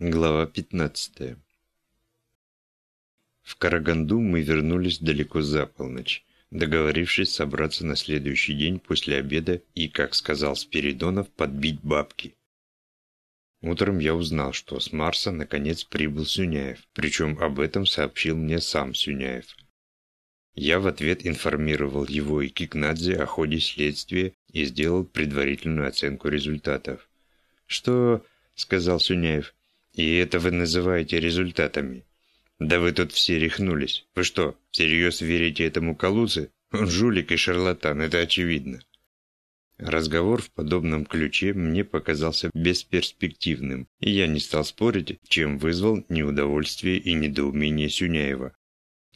Глава 15 В Караганду мы вернулись далеко за полночь, договорившись собраться на следующий день после обеда и, как сказал Спиридонов, подбить бабки. Утром я узнал, что с Марса наконец прибыл Сюняев, причем об этом сообщил мне сам Сюняев. Я в ответ информировал его и Кикнадзе о ходе следствия и сделал предварительную оценку результатов. «Что?» — сказал Сюняев. И это вы называете результатами? Да вы тут все рехнулись. Вы что, всерьез верите этому Калузе? Он жулик и шарлатан, это очевидно. Разговор в подобном ключе мне показался бесперспективным, и я не стал спорить, чем вызвал неудовольствие и недоумение Сюняева.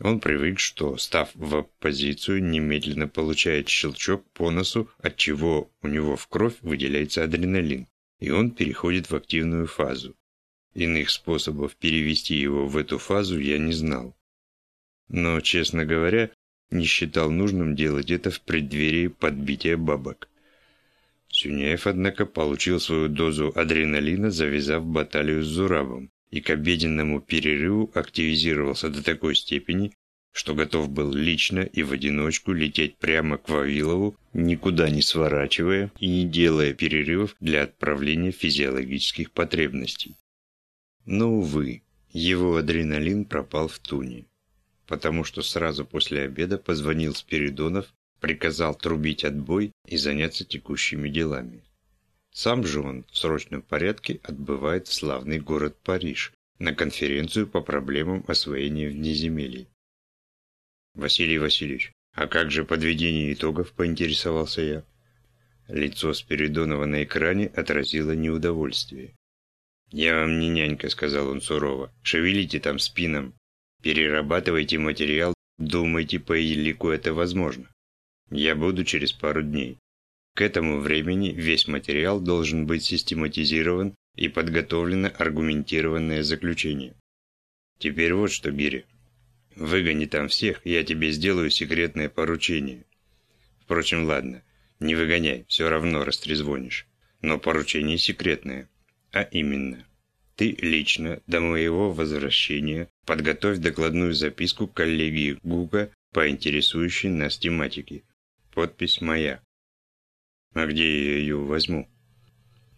Он привык, что, став в оппозицию, немедленно получает щелчок по носу, от чего у него в кровь выделяется адреналин, и он переходит в активную фазу. Иных способов перевести его в эту фазу я не знал. Но, честно говоря, не считал нужным делать это в преддверии подбития бабок. Сюняев, однако, получил свою дозу адреналина, завязав баталию с Зурабом, и к обеденному перерыву активизировался до такой степени, что готов был лично и в одиночку лететь прямо к Вавилову, никуда не сворачивая и не делая перерывов для отправления физиологических потребностей. Но, увы, его адреналин пропал в туне, потому что сразу после обеда позвонил Спиридонов, приказал трубить отбой и заняться текущими делами. Сам же он в срочном порядке отбывает в славный город Париж на конференцию по проблемам освоения внеземелий. «Василий Васильевич, а как же подведение итогов?» – поинтересовался я. Лицо Спиридонова на экране отразило неудовольствие. «Я вам не нянька», — сказал он сурово. «Шевелите там спином. Перерабатывайте материал, думайте, по елику это возможно. Я буду через пару дней. К этому времени весь материал должен быть систематизирован и подготовлено аргументированное заключение. Теперь вот что, Гири. Выгони там всех, я тебе сделаю секретное поручение. Впрочем, ладно, не выгоняй, все равно растрезвонишь. Но поручение секретное. А именно, ты лично до моего возвращения подготовь докладную записку коллегии ГУКа по интересующей нас тематике. Подпись моя. А где я ее возьму?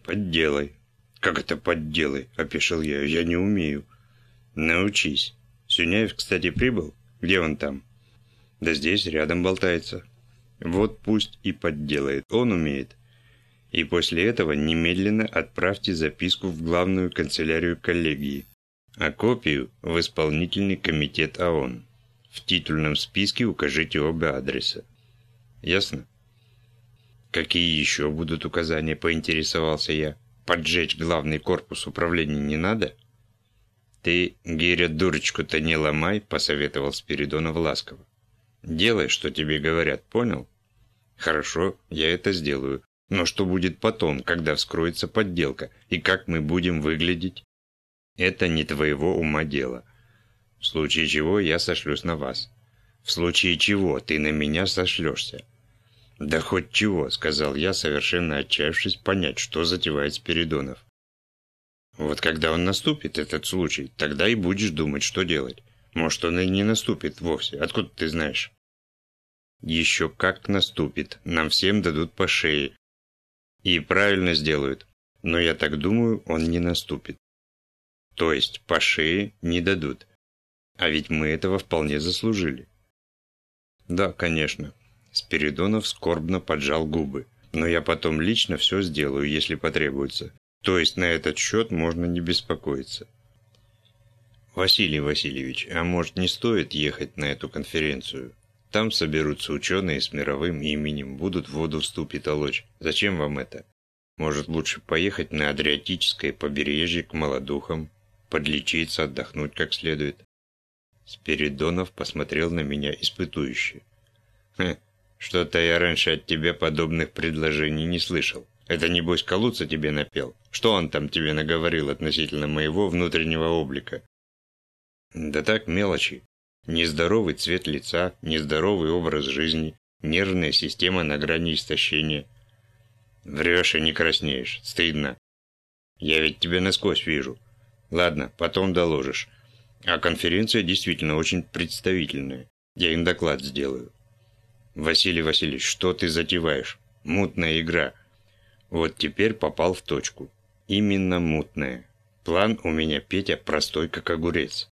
Подделай. Как это подделай? Опешил я. Я не умею. Научись. Сюняев, кстати, прибыл? Где он там? Да здесь, рядом болтается. Вот пусть и подделает. Он умеет и после этого немедленно отправьте записку в главную канцелярию коллегии, а копию в исполнительный комитет ООН. В титульном списке укажите оба адреса. Ясно? Какие еще будут указания, поинтересовался я. Поджечь главный корпус управления не надо? Ты, Гиря, дурочку-то не ломай, посоветовал Спиридонов ласково. Делай, что тебе говорят, понял? Хорошо, я это сделаю. Но что будет потом, когда вскроется подделка, и как мы будем выглядеть? Это не твоего ума дело. В случае чего я сошлюсь на вас. В случае чего ты на меня сошлешься. Да хоть чего, сказал я, совершенно отчаявшись понять, что затевает Спиридонов. Вот когда он наступит, этот случай, тогда и будешь думать, что делать. Может, он и не наступит вовсе. Откуда ты знаешь? Еще как наступит. Нам всем дадут по шее. И правильно сделают. Но я так думаю, он не наступит. То есть по шее не дадут. А ведь мы этого вполне заслужили. Да, конечно. Спиридонов скорбно поджал губы. Но я потом лично все сделаю, если потребуется. То есть на этот счет можно не беспокоиться. Василий Васильевич, а может не стоит ехать на эту конференцию? Там соберутся ученые с мировым именем, будут воду в ступе толочь. Зачем вам это? Может, лучше поехать на Адриатическое побережье к молодухам, подлечиться, отдохнуть как следует? Спиридонов посмотрел на меня испытующе. «Хм, что-то я раньше от тебя подобных предложений не слышал. Это, небось, Калуца тебе напел? Что он там тебе наговорил относительно моего внутреннего облика?» «Да так, мелочи. Нездоровый цвет лица, нездоровый образ жизни, нервная система на грани истощения. Врешь и не краснеешь. Стыдно. Я ведь тебя насквозь вижу. Ладно, потом доложишь. А конференция действительно очень представительная. Я им доклад сделаю. Василий Васильевич, что ты затеваешь? Мутная игра. Вот теперь попал в точку. Именно мутная. План у меня, Петя, простой как огурец.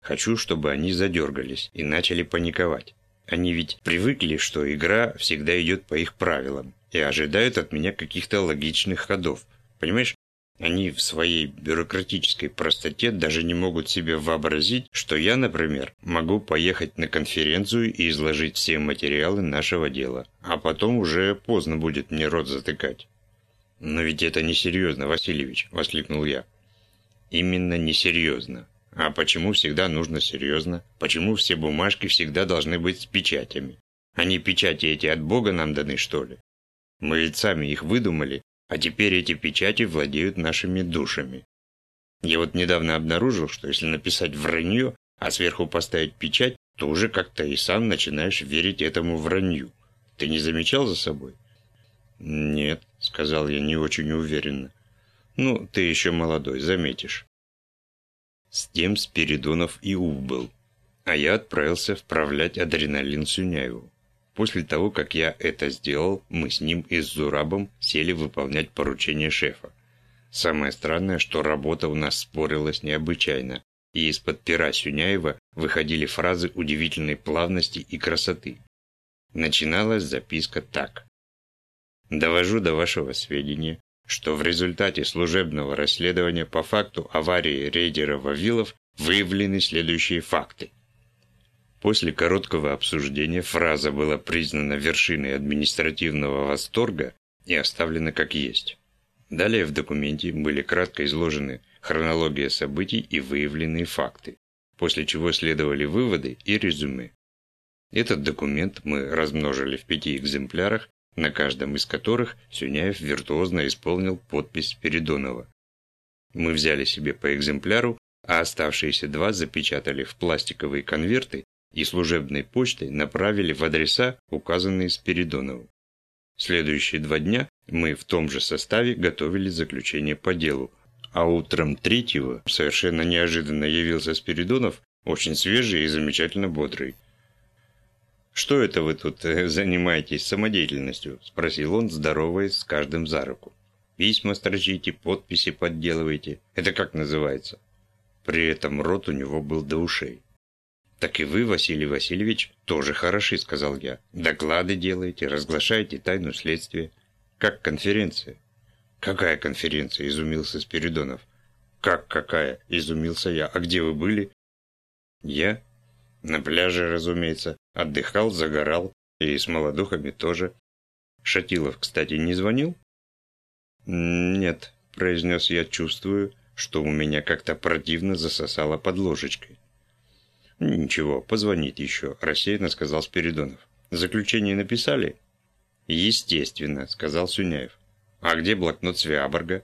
Хочу, чтобы они задергались и начали паниковать. Они ведь привыкли, что игра всегда идет по их правилам и ожидают от меня каких-то логичных ходов. Понимаешь, они в своей бюрократической простоте даже не могут себе вообразить, что я, например, могу поехать на конференцию и изложить все материалы нашего дела, а потом уже поздно будет мне рот затыкать. «Но ведь это несерьезно, Васильевич», – воскликнул я. «Именно несерьезно. А почему всегда нужно серьезно? Почему все бумажки всегда должны быть с печатями? Они печати эти от Бога нам даны, что ли? Мы ведь сами их выдумали, а теперь эти печати владеют нашими душами. Я вот недавно обнаружил, что если написать вранье, а сверху поставить печать, то уже как-то и сам начинаешь верить этому вранью. Ты не замечал за собой? Нет, сказал я не очень уверенно. Ну, ты еще молодой, заметишь. С тем Спиридонов и убыл, а я отправился вправлять адреналин Сюняеву. После того, как я это сделал, мы с ним и с Зурабом сели выполнять поручение шефа. Самое странное, что работа у нас спорилась необычайно, и из-под пера Сюняева выходили фразы удивительной плавности и красоты. Начиналась записка так. «Довожу до вашего сведения, что в результате служебного расследования по факту аварии рейдера Вавилов выявлены следующие факты. После короткого обсуждения фраза была признана вершиной административного восторга и оставлена как есть. Далее в документе были кратко изложены хронология событий и выявленные факты, после чего следовали выводы и резюме. Этот документ мы размножили в пяти экземплярах, на каждом из которых Сюняев виртуозно исполнил подпись Спиридонова. Мы взяли себе по экземпляру, а оставшиеся два запечатали в пластиковые конверты и служебной почтой направили в адреса, указанные Спиридонову. Следующие два дня мы в том же составе готовили заключение по делу, а утром третьего совершенно неожиданно явился Спиридонов, очень свежий и замечательно бодрый. «Что это вы тут э, занимаетесь самодеятельностью?» – спросил он, здороваясь с каждым за руку. «Письма строчите, подписи подделываете. Это как называется?» При этом рот у него был до ушей. «Так и вы, Василий Васильевич, тоже хороши», — сказал я. «Доклады делаете, разглашаете тайну следствия. Как конференция?» «Какая конференция?» — изумился Спиридонов. «Как какая?» — изумился я. «А где вы были?» «Я?» «На пляже, разумеется. Отдыхал, загорал. И с молодухами тоже. Шатилов, кстати, не звонил?» «Нет», — произнес я, чувствую, что у меня как-то противно засосало под ложечкой. «Ничего, позвонить еще», – рассеянно сказал Спиридонов. «Заключение написали?» «Естественно», – сказал Сюняев. «А где блокнот Свиаборга?»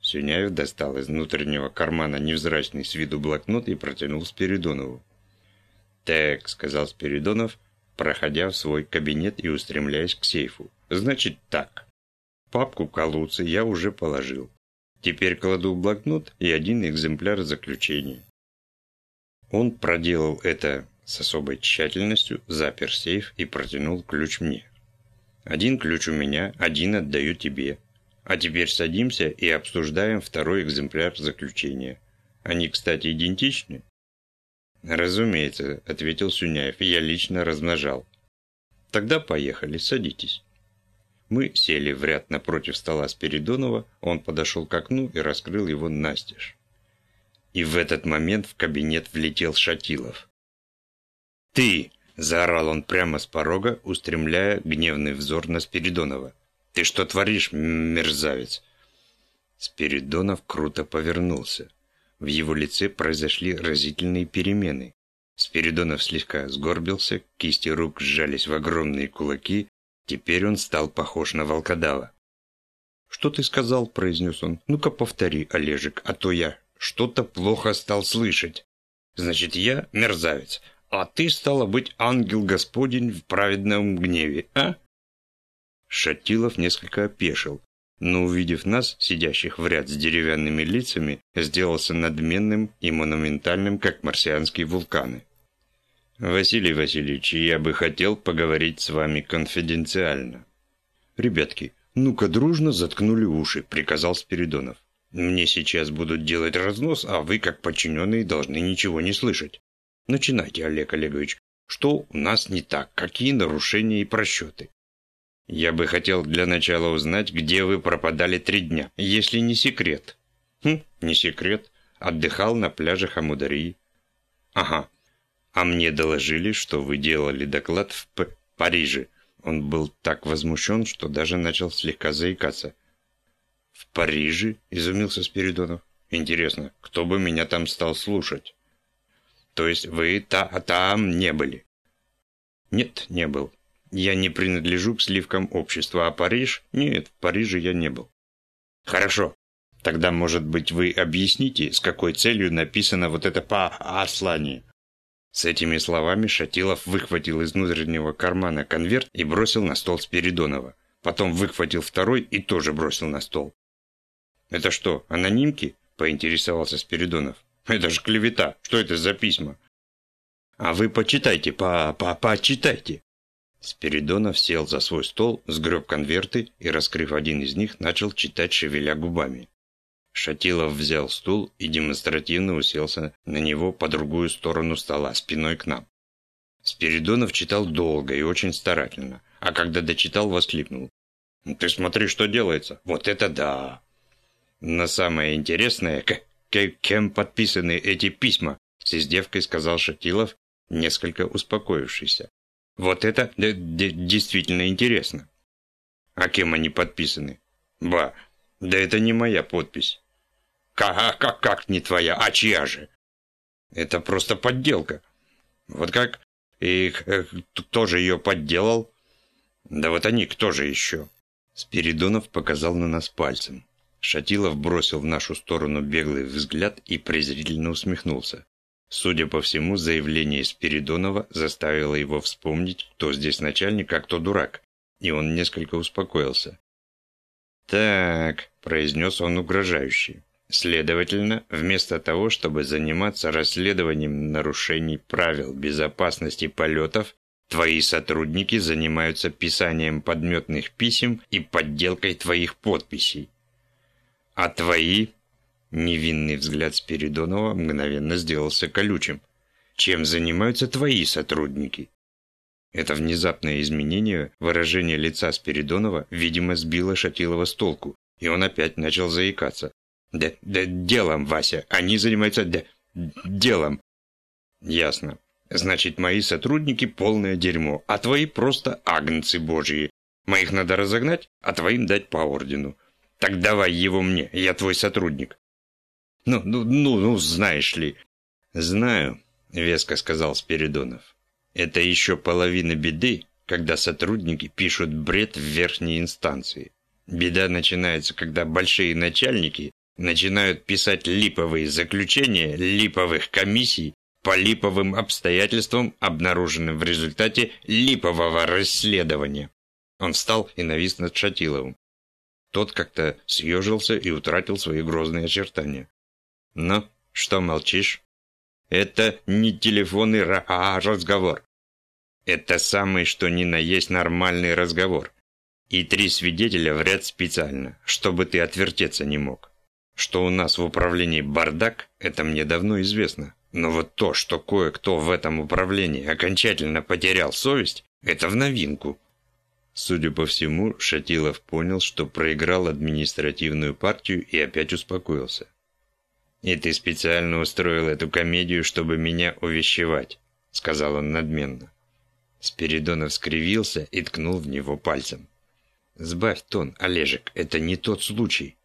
Сюняев достал из внутреннего кармана невзрачный с виду блокнот и протянул Спиридонову. «Так», – сказал Спиридонов, проходя в свой кабинет и устремляясь к сейфу. «Значит так. Папку Калуцы я уже положил. Теперь кладу в блокнот и один экземпляр заключения. Он проделал это с особой тщательностью, запер сейф и протянул ключ мне. «Один ключ у меня, один отдаю тебе. А теперь садимся и обсуждаем второй экземпляр заключения. Они, кстати, идентичны?» «Разумеется», — ответил Сюняев, — «я лично размножал». «Тогда поехали, садитесь». Мы сели в ряд напротив стола Спиридонова, он подошел к окну и раскрыл его настежь. И в этот момент в кабинет влетел Шатилов. «Ты!» – заорал он прямо с порога, устремляя гневный взор на Спиридонова. «Ты что творишь, мерзавец?» Спиридонов круто повернулся. В его лице произошли разительные перемены. Спиридонов слегка сгорбился, кисти рук сжались в огромные кулаки. Теперь он стал похож на волкодава. «Что ты сказал?» – произнес он. «Ну-ка повтори, Олежек, а то я что-то плохо стал слышать. Значит, я мерзавец, а ты, стало быть, ангел Господень в праведном гневе, а? Шатилов несколько опешил, но увидев нас, сидящих в ряд с деревянными лицами, сделался надменным и монументальным, как марсианские вулканы. «Василий Васильевич, я бы хотел поговорить с вами конфиденциально». «Ребятки, ну-ка дружно заткнули уши», — приказал Спиридонов. «Мне сейчас будут делать разнос, а вы, как подчиненные, должны ничего не слышать. Начинайте, Олег Олегович. Что у нас не так? Какие нарушения и просчеты?» Я бы хотел для начала узнать, где вы пропадали три дня, если не секрет. Хм, не секрет. Отдыхал на пляже Хамударии. Ага. А мне доложили, что вы делали доклад в П Париже. Он был так возмущен, что даже начал слегка заикаться. «В Париже?» – изумился Спиридонов. «Интересно, кто бы меня там стал слушать?» «То есть вы та там не были?» «Нет, не был. Я не принадлежу к сливкам общества, а Париж? Нет, в Париже я не был. Хорошо. Тогда, может быть, вы объясните, с какой целью написано вот это послание? С этими словами Шатилов выхватил из внутреннего кармана конверт и бросил на стол Спиридонова. Потом выхватил второй и тоже бросил на стол. «Это что, анонимки?» – поинтересовался Спиридонов. «Это же клевета. Что это за письма?» «А вы почитайте, по-по-почитайте!» Спиридонов сел за свой стол, сгреб конверты и, раскрыв один из них, начал читать, шевеля губами. Шатилов взял стул и демонстративно уселся на него по другую сторону стола, спиной к нам. Спиридонов читал долго и очень старательно, а когда дочитал, воскликнул. «Ты смотри, что делается! Вот это да!» «Но самое интересное, к кем подписаны эти письма?» с издевкой сказал Шатилов, несколько успокоившийся. Вот это действительно интересно. А кем они подписаны? Ба, да это не моя подпись. Как, а как, как не твоя, а чья же? Это просто подделка. Вот как? И кто же ее подделал? Да вот они, кто же еще? Спиридонов показал на нас пальцем. Шатилов бросил в нашу сторону беглый взгляд и презрительно усмехнулся. Судя по всему, заявление Спиридонова заставило его вспомнить, кто здесь начальник, а кто дурак, и он несколько успокоился. «Так», – произнес он угрожающе. Следовательно, вместо того, чтобы заниматься расследованием нарушений правил безопасности полетов, твои сотрудники занимаются писанием подметных писем и подделкой твоих подписей. А твои Невинный взгляд Спиридонова мгновенно сделался колючим. «Чем занимаются твои сотрудники?» Это внезапное изменение выражения лица Спиридонова, видимо, сбило Шатилова с толку, и он опять начал заикаться. «Да, да делом, Вася, они занимаются да, делом». «Ясно. Значит, мои сотрудники полное дерьмо, а твои просто агнцы божьи. Моих надо разогнать, а твоим дать по ордену. Так давай его мне, я твой сотрудник». Ну, ну, ну, ну, знаешь ли. Знаю, веско сказал Спиридонов. Это еще половина беды, когда сотрудники пишут бред в верхней инстанции. Беда начинается, когда большие начальники начинают писать липовые заключения липовых комиссий по липовым обстоятельствам, обнаруженным в результате липового расследования. Он встал и навис над Шатиловым. Тот как-то съежился и утратил свои грозные очертания. «Ну, что молчишь?» «Это не телефонный а разговор. Это самый что ни на есть нормальный разговор. И три свидетеля в ряд специально, чтобы ты отвертеться не мог. Что у нас в управлении бардак, это мне давно известно. Но вот то, что кое-кто в этом управлении окончательно потерял совесть, это в новинку. Судя по всему, Шатилов понял, что проиграл административную партию и опять успокоился. «И ты специально устроил эту комедию, чтобы меня увещевать», — сказал он надменно. Спиридонов скривился и ткнул в него пальцем. «Сбавь тон, Олежек, это не тот случай.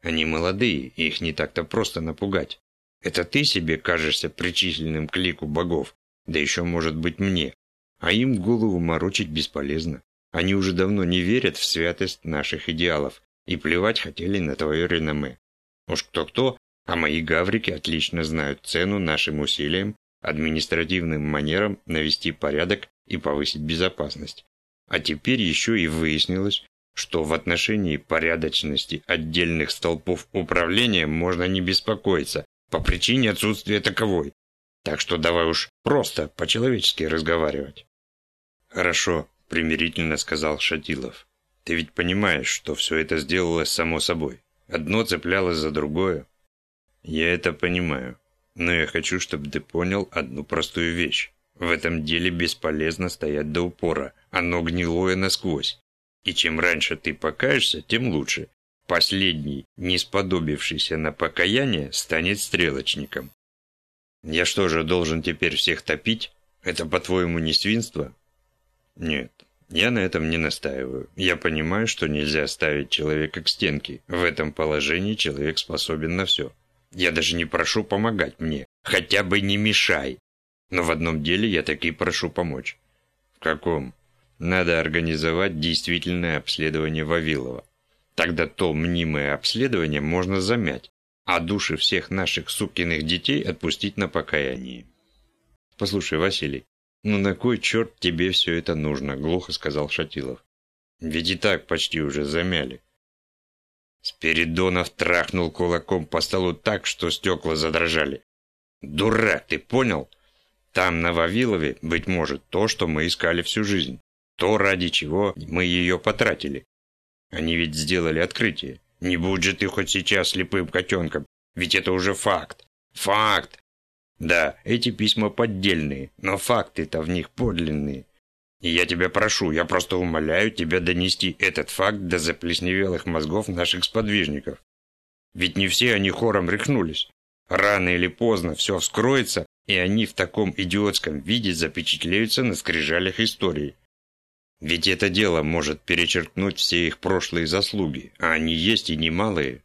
Они молодые, их не так-то просто напугать. Это ты себе кажешься причисленным к лику богов, да еще, может быть, мне. А им голову морочить бесполезно. Они уже давно не верят в святость наших идеалов и плевать хотели на твое реноме. Уж кто-кто, а мои гаврики отлично знают цену нашим усилиям, административным манерам навести порядок и повысить безопасность. А теперь еще и выяснилось, что в отношении порядочности отдельных столпов управления можно не беспокоиться по причине отсутствия таковой. Так что давай уж просто по-человечески разговаривать. Хорошо, примирительно сказал Шатилов. Ты ведь понимаешь, что все это сделалось само собой. Одно цеплялось за другое. Я это понимаю. Но я хочу, чтобы ты понял одну простую вещь. В этом деле бесполезно стоять до упора. Оно гнилое насквозь. И чем раньше ты покаешься, тем лучше. Последний, не сподобившийся на покаяние, станет стрелочником. Я что же, должен теперь всех топить? Это, по-твоему, не свинство? Нет, я на этом не настаиваю. Я понимаю, что нельзя ставить человека к стенке. В этом положении человек способен на все. Я даже не прошу помогать мне. Хотя бы не мешай. Но в одном деле я таки прошу помочь. В каком? Надо организовать действительное обследование Вавилова. Тогда то мнимое обследование можно замять, а души всех наших сукиных детей отпустить на покаяние. Послушай, Василий, ну на кой черт тебе все это нужно, глухо сказал Шатилов. Ведь и так почти уже замяли. Спиридонов трахнул кулаком по столу так, что стекла задрожали. «Дурак, ты понял? Там, на Вавилове, быть может, то, что мы искали всю жизнь. То, ради чего мы ее потратили. Они ведь сделали открытие. Не будь же ты хоть сейчас слепым котенком, ведь это уже факт. Факт! Да, эти письма поддельные, но факты-то в них подлинные. Я тебя прошу, я просто умоляю тебя донести этот факт до заплесневелых мозгов наших сподвижников. Ведь не все они хором рехнулись. Рано или поздно все вскроется, и они в таком идиотском виде запечатлеются на скрижалях истории. Ведь это дело может перечеркнуть все их прошлые заслуги, а они есть и немалые.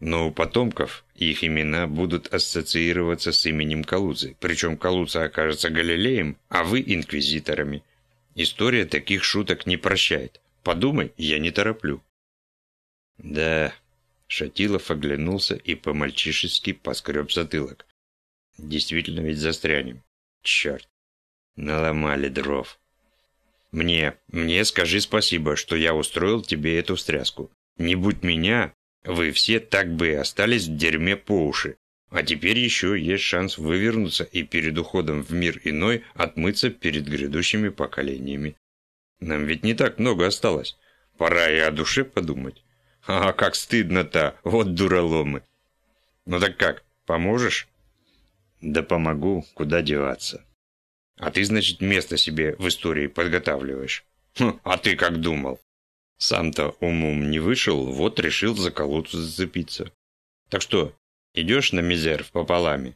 Но у потомков их имена будут ассоциироваться с именем Калуцы, причем Калуца окажется Галилеем, а вы инквизиторами – История таких шуток не прощает. Подумай, я не тороплю. Да, Шатилов оглянулся и по-мальчишески поскреб затылок. Действительно ведь застрянем. Черт, наломали дров. Мне, мне скажи спасибо, что я устроил тебе эту встряску. Не будь меня, вы все так бы и остались в дерьме по уши. А теперь еще есть шанс вывернуться и перед уходом в мир иной отмыться перед грядущими поколениями. Нам ведь не так много осталось. Пора и о душе подумать. А как стыдно-то, вот дураломы. Ну так как, поможешь? Да помогу, куда деваться. А ты, значит, место себе в истории подготавливаешь. Хм, а ты как думал? Сам-то умом не вышел, вот решил за колодцу зацепиться. Так что, Идешь на мизер пополами.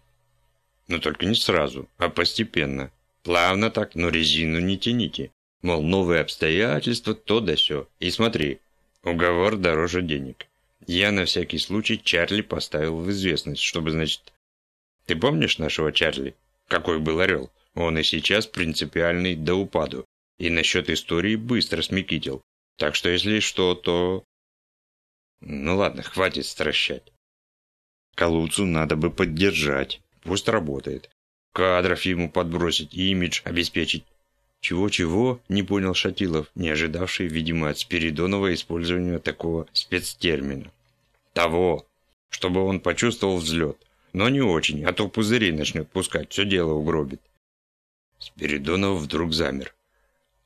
Но только не сразу, а постепенно. Плавно так, но резину не тяните. Мол, новые обстоятельства, то да сё. И смотри, уговор дороже денег. Я на всякий случай Чарли поставил в известность, чтобы, значит... Ты помнишь нашего Чарли? Какой был орел? Он и сейчас принципиальный до упаду. И насчет истории быстро смекитил. Так что если что, то... Ну ладно, хватит стращать. Калуцу надо бы поддержать. Пусть работает. Кадров ему подбросить, имидж обеспечить. Чего-чего, не понял Шатилов, не ожидавший, видимо, от Спиридонова использования такого спецтермина. Того, чтобы он почувствовал взлет. Но не очень, а то пузыри начнет пускать, все дело угробит. Спиридонов вдруг замер.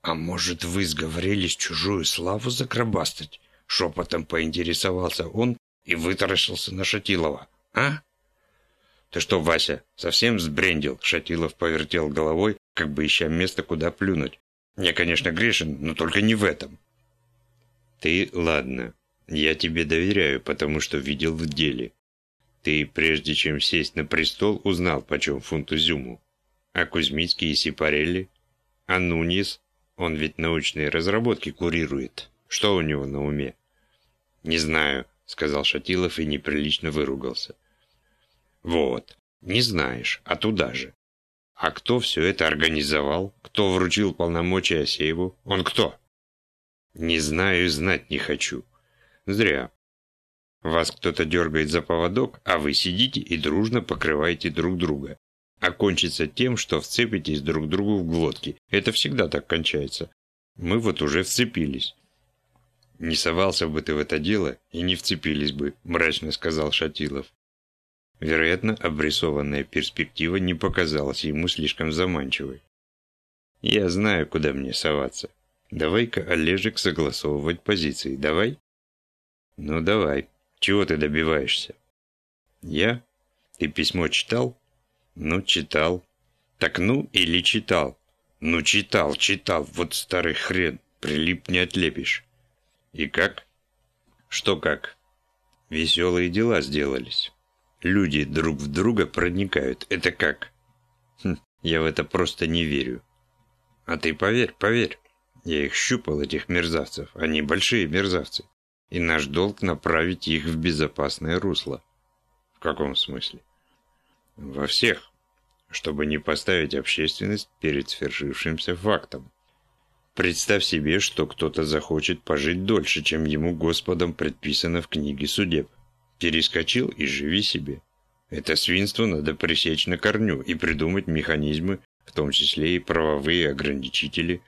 «А может, вы сговорились чужую славу закробастать?» Шепотом поинтересовался он и вытаращился на Шатилова. А? Ты что, Вася, совсем сбрендил? Шатилов повертел головой, как бы ища место, куда плюнуть. Я, конечно, грешен, но только не в этом. Ты, ладно, я тебе доверяю, потому что видел в деле. Ты, прежде чем сесть на престол, узнал, почем фунт изюму. А Кузьмицкий и Сипарелли? А Нунис? Он ведь научные разработки курирует. Что у него на уме? Не знаю, сказал Шатилов и неприлично выругался. Вот, не знаешь, а туда же. А кто все это организовал? Кто вручил полномочия Асееву? Он кто? Не знаю и знать не хочу. Зря. Вас кто-то дергает за поводок, а вы сидите и дружно покрываете друг друга. А кончится тем, что вцепитесь друг другу в глотки. Это всегда так кончается. Мы вот уже вцепились. не совался бы ты в это дело и не вцепились бы», – мрачно сказал Шатилов. Вероятно, обрисованная перспектива не показалась ему слишком заманчивой. «Я знаю, куда мне соваться. Давай-ка, Олежек, согласовывать позиции. Давай?» «Ну, давай. Чего ты добиваешься?» «Я? Ты письмо читал?» «Ну, читал». «Так ну или читал?» «Ну, читал, читал. Вот старый хрен. Прилип не отлепишь». «И как?» «Что как?» «Веселые дела сделались». Люди друг в друга проникают. Это как? Хм, я в это просто не верю. А ты поверь, поверь. Я их щупал, этих мерзавцев. Они большие мерзавцы. И наш долг направить их в безопасное русло. В каком смысле? Во всех. Чтобы не поставить общественность перед свершившимся фактом. Представь себе, что кто-то захочет пожить дольше, чем ему Господом предписано в книге судеб. Перескочил и живи себе. Это свинство надо пресечь на корню и придумать механизмы, в том числе и правовые ограничители.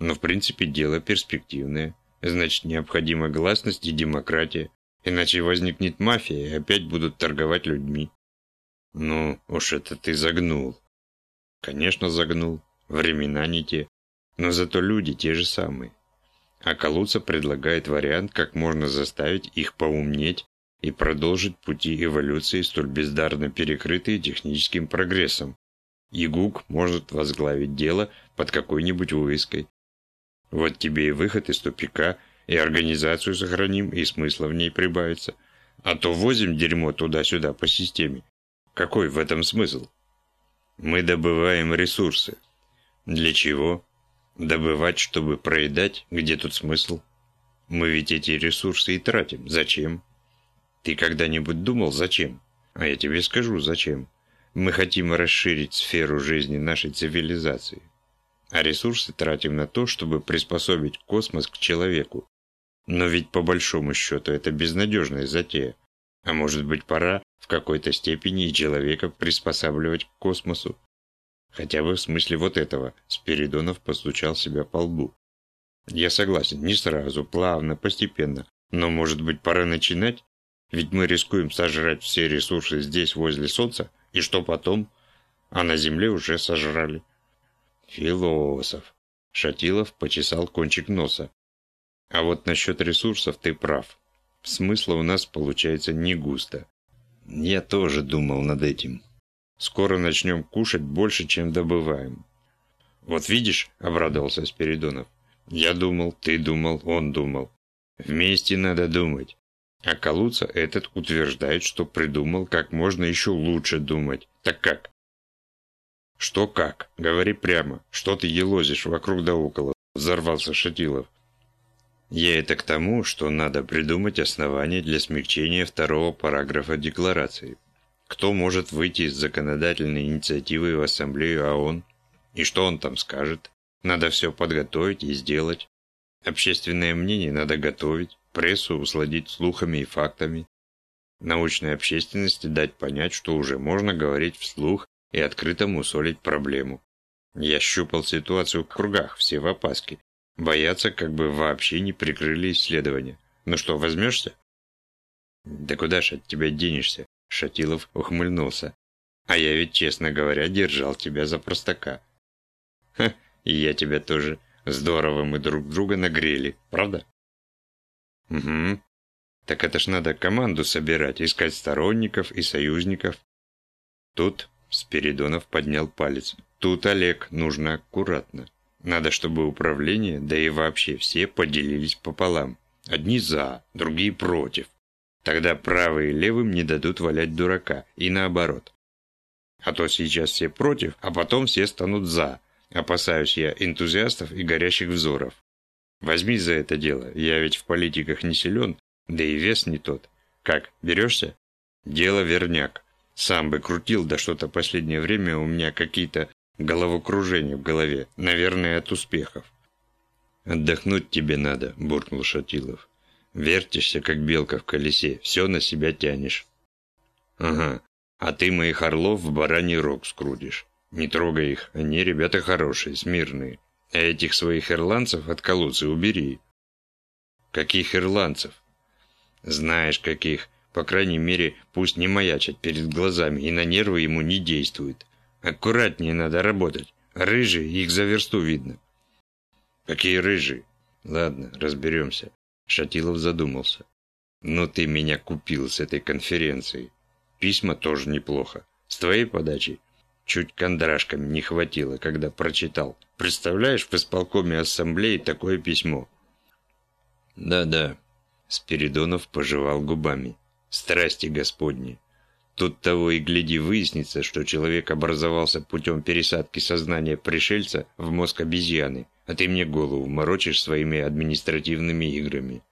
Но в принципе дело перспективное. Значит, необходима гласность и демократия. Иначе возникнет мафия и опять будут торговать людьми. Ну, уж это ты загнул. Конечно, загнул. Времена не те. Но зато люди те же самые. А Калуца предлагает вариант, как можно заставить их поумнеть и продолжить пути эволюции, столь бездарно перекрытые техническим прогрессом. ИГУК может возглавить дело под какой-нибудь вывеской. Вот тебе и выход из тупика, и организацию сохраним, и смысла в ней прибавится. А то возим дерьмо туда-сюда по системе. Какой в этом смысл? Мы добываем ресурсы. Для чего? Добывать, чтобы проедать? Где тут смысл? Мы ведь эти ресурсы и тратим. Зачем? Ты когда-нибудь думал, зачем? А я тебе скажу, зачем. Мы хотим расширить сферу жизни нашей цивилизации. А ресурсы тратим на то, чтобы приспособить космос к человеку. Но ведь по большому счету это безнадежная затея. А может быть пора в какой-то степени и человека приспосабливать к космосу? Хотя бы в смысле вот этого. Спиридонов постучал себя по лбу. Я согласен, не сразу, плавно, постепенно. Но может быть пора начинать? Ведь мы рискуем сожрать все ресурсы здесь, возле Солнца, и что потом? А на Земле уже сожрали. Философ. Шатилов почесал кончик носа. А вот насчет ресурсов ты прав. Смысла у нас получается не густо. Я тоже думал над этим. Скоро начнем кушать больше, чем добываем. Вот видишь, обрадовался Спиридонов. Я думал, ты думал, он думал. Вместе надо думать. А Калуца этот утверждает, что придумал, как можно еще лучше думать. Так как? Что как? Говори прямо. Что ты елозишь вокруг да около? Взорвался Шатилов. Я это к тому, что надо придумать основания для смягчения второго параграфа декларации. Кто может выйти из законодательной инициативы в Ассамблею ООН? И что он там скажет? Надо все подготовить и сделать. Общественное мнение надо готовить прессу усладить слухами и фактами, научной общественности дать понять, что уже можно говорить вслух и открыто мусолить проблему. Я щупал ситуацию в кругах, все в опаске. Боятся, как бы вообще не прикрыли исследования. Ну что, возьмешься? Да куда ж от тебя денешься? Шатилов ухмыльнулся. А я ведь, честно говоря, держал тебя за простака. Ха, и я тебя тоже. Здорово мы друг друга нагрели, правда? Угу. Так это ж надо команду собирать, искать сторонников и союзников. Тут Спиридонов поднял палец. Тут, Олег, нужно аккуратно. Надо, чтобы управление, да и вообще все поделились пополам. Одни за, другие против. Тогда правые левым не дадут валять дурака, и наоборот. А то сейчас все против, а потом все станут за. Опасаюсь я энтузиастов и горящих взоров. Возьми за это дело, я ведь в политиках не силен, да и вес не тот. Как, берешься? Дело верняк. Сам бы крутил, да что-то последнее время у меня какие-то головокружения в голове, наверное, от успехов. «Отдохнуть тебе надо», – буркнул Шатилов. «Вертишься, как белка в колесе, все на себя тянешь». «Ага, а ты моих орлов в бараний рог скрутишь. Не трогай их, они ребята хорошие, смирные. А этих своих ирландцев от колодца убери. Каких ирландцев? Знаешь, каких. По крайней мере, пусть не маячат перед глазами и на нервы ему не действует. Аккуратнее надо работать. Рыжие, их за версту видно. Какие рыжие? Ладно, разберемся. Шатилов задумался. Ну ты меня купил с этой конференцией. Письма тоже неплохо. С твоей подачей чуть кондрашками не хватило, когда прочитал. Представляешь, в исполкоме ассамблеи такое письмо. Да-да, Спиридонов пожевал губами. Страсти Господни. Тут того и гляди выяснится, что человек образовался путем пересадки сознания пришельца в мозг обезьяны, а ты мне голову морочишь своими административными играми.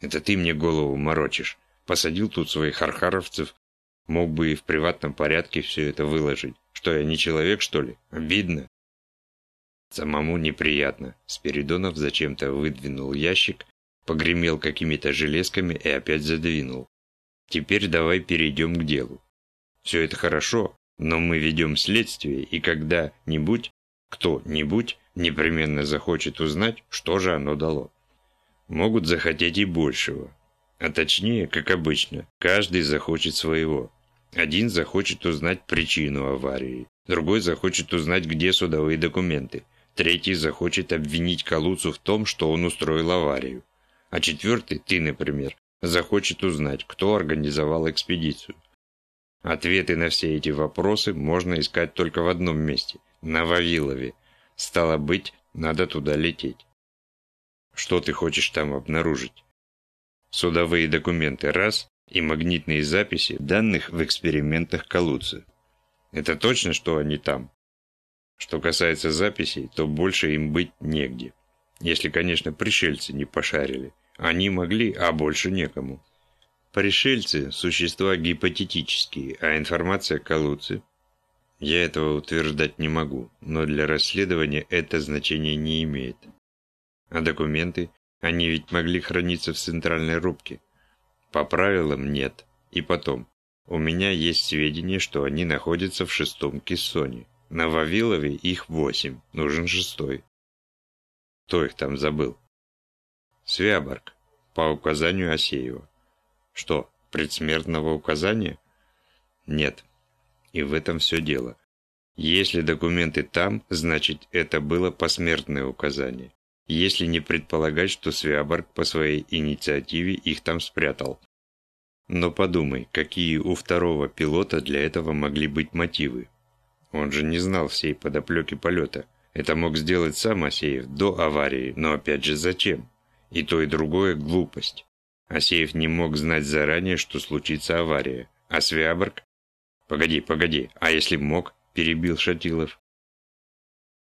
Это ты мне голову морочишь. Посадил тут своих архаровцев. Мог бы и в приватном порядке все это выложить. Что, я не человек, что ли? Обидно. Самому неприятно. Спиридонов зачем-то выдвинул ящик, погремел какими-то железками и опять задвинул. Теперь давай перейдем к делу. Все это хорошо, но мы ведем следствие, и когда-нибудь, кто-нибудь непременно захочет узнать, что же оно дало. Могут захотеть и большего. А точнее, как обычно, каждый захочет своего. Один захочет узнать причину аварии, другой захочет узнать, где судовые документы, третий захочет обвинить Калуцу в том, что он устроил аварию, а четвертый, ты, например, захочет узнать, кто организовал экспедицию. Ответы на все эти вопросы можно искать только в одном месте – на Вавилове. Стало быть, надо туда лететь. Что ты хочешь там обнаружить? Судовые документы – раз, и магнитные записи данных в экспериментах Калуцы. Это точно, что они там? Что касается записей, то больше им быть негде. Если, конечно, пришельцы не пошарили. Они могли, а больше некому. Пришельцы – существа гипотетические, а информация Калуцы – я этого утверждать не могу, но для расследования это значение не имеет. А документы? Они ведь могли храниться в центральной рубке. По правилам нет. И потом, у меня есть сведения, что они находятся в шестом кессоне. На Вавилове их восемь, нужен шестой. Кто их там забыл? Свяборг, по указанию Асеева. Что, предсмертного указания? Нет. И в этом все дело. Если документы там, значит это было посмертное указание если не предполагать, что Свяборг по своей инициативе их там спрятал. Но подумай, какие у второго пилота для этого могли быть мотивы. Он же не знал всей подоплеки полета. Это мог сделать сам Асеев до аварии, но опять же зачем? И то, и другое – глупость. Асеев не мог знать заранее, что случится авария. А Свяборг? Погоди, погоди, а если мог? Перебил Шатилов.